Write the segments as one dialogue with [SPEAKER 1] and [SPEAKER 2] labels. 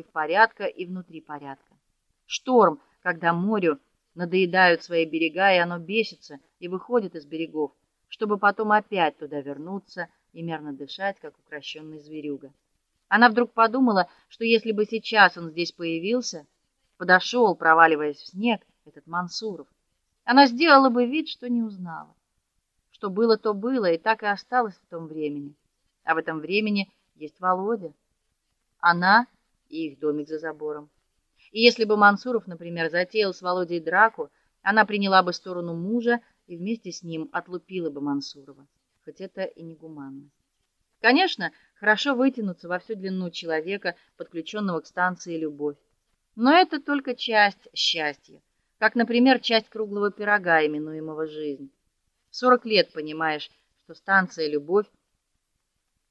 [SPEAKER 1] против порядка и внутри порядка. Шторм, когда морю надоедают свои берега, и оно бесится и выходит из берегов, чтобы потом опять туда вернуться и мерно дышать, как укращенный зверюга. Она вдруг подумала, что если бы сейчас он здесь появился, подошел, проваливаясь в снег, этот Мансуров, она сделала бы вид, что не узнала. Что было, то было, и так и осталось в том времени. А в этом времени есть Володя. Она и их домик за забором. И если бы Мансуров, например, затеял с Володей драку, она приняла бы сторону мужа и вместе с ним отлупила бы Мансурова, хоть это и не гуманно. Конечно, хорошо вытянуться во всю длину человека, подключенного к станции любовь. Но это только часть счастья, как, например, часть круглого пирога, именуемого жизнь. В 40 лет понимаешь, что станция любовь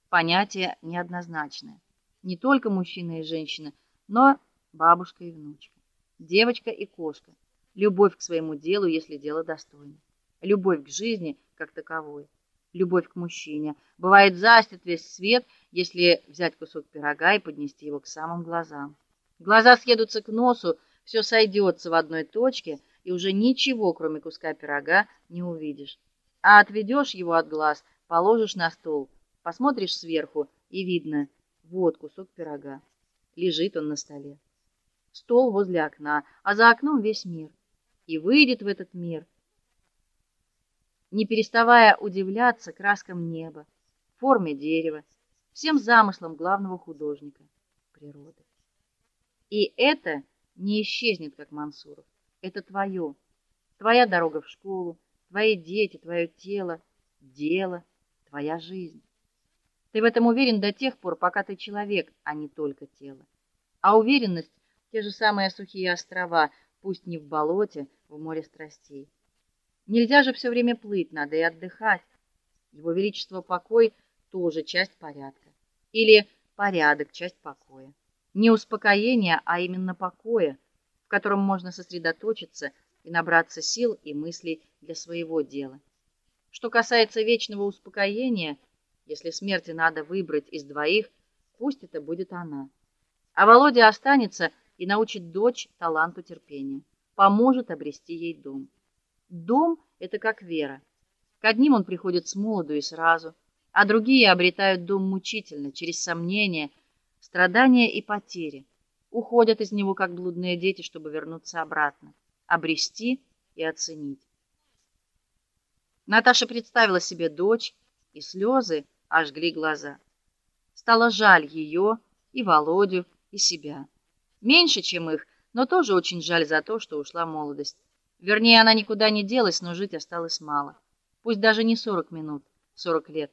[SPEAKER 1] понятие неоднозначное. Не только мужчина и женщина, но бабушка и внучка, девочка и кошка, любовь к своему делу, если дело достойно, любовь к жизни как таковой, любовь к мужчине. Бывает застит весь свет, если взять кусок пирога и поднести его к самым глазам. Глаза съедутся к носу, все сойдется в одной точке, и уже ничего, кроме куска пирога, не увидишь. А отведешь его от глаз, положишь на стол, посмотришь сверху, и видно, вот кусок пирога. Лежит он на столе стол возле окна, а за окном весь мир. И выйдет в этот мир, не переставая удивляться краскам неба, форме дерева, всем замыслам главного художника природы. И это не исчезнет, как Мансуров. Это твое, твоя дорога в школу, твои дети, твое тело, дело, твоя жизнь. Ты в этом уверен до тех пор, пока ты человек, а не только тело. А уверенность те же самые сухие острова, пусть не в болоте, в море страстей. Нельзя же все время плыть, надо и отдыхать. Его величество покой тоже часть порядка. Или порядок часть покоя. Не успокоение, а именно покоя, в котором можно сосредоточиться и набраться сил и мыслей для своего дела. Что касается вечного успокоения, если смерти надо выбрать из двоих, пусть это будет она. А Володя останется и научит дочь таланту терпения, поможет обрести ей дом. Дом это как вера. К одним он приходит с молоду и сразу, а другие обретают дом мучительно, через сомнения, страдания и потери. Уходят из него как блудные дети, чтобы вернуться обратно, обрести и оценить. Наташа представила себе дочь, и слезы ожгли глаза. Стало жаль ее и Володю, и себя. Меньше, чем их, но тоже очень жаль за то, что ушла молодость. Вернее, она никуда не делась, но жить осталось мало. Пусть даже не сорок минут, сорок лет.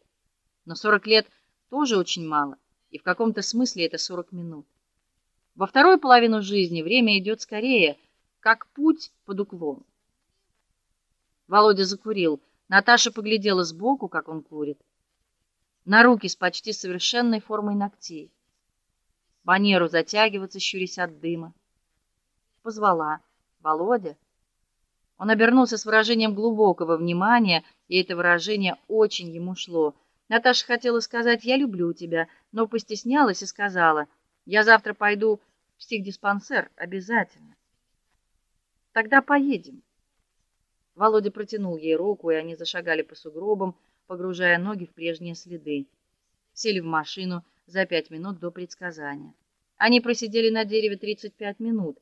[SPEAKER 1] Но сорок лет тоже очень мало, и в каком-то смысле это сорок минут. Во вторую половину жизни время идет скорее, как путь под уклон. Володя закурил. Наташа поглядела сбоку, как он курит. На руки с почти совершенной формой ногтей манеру затягиваться, щурясь от дыма. Позвала: "Володя". Он обернулся с выражением глубокого внимания, и это выражение очень ему шло. Наташа хотела сказать: "Я люблю тебя", но постеснялась и сказала: "Я завтра пойду в психдиспансер обязательно". Тогда поедем. Володя протянул ей руку, и они зашагали по сугробам, погружая ноги в прежние следы. Сели в машину за пять минут до предсказания. Они просидели на дереве 35 минут.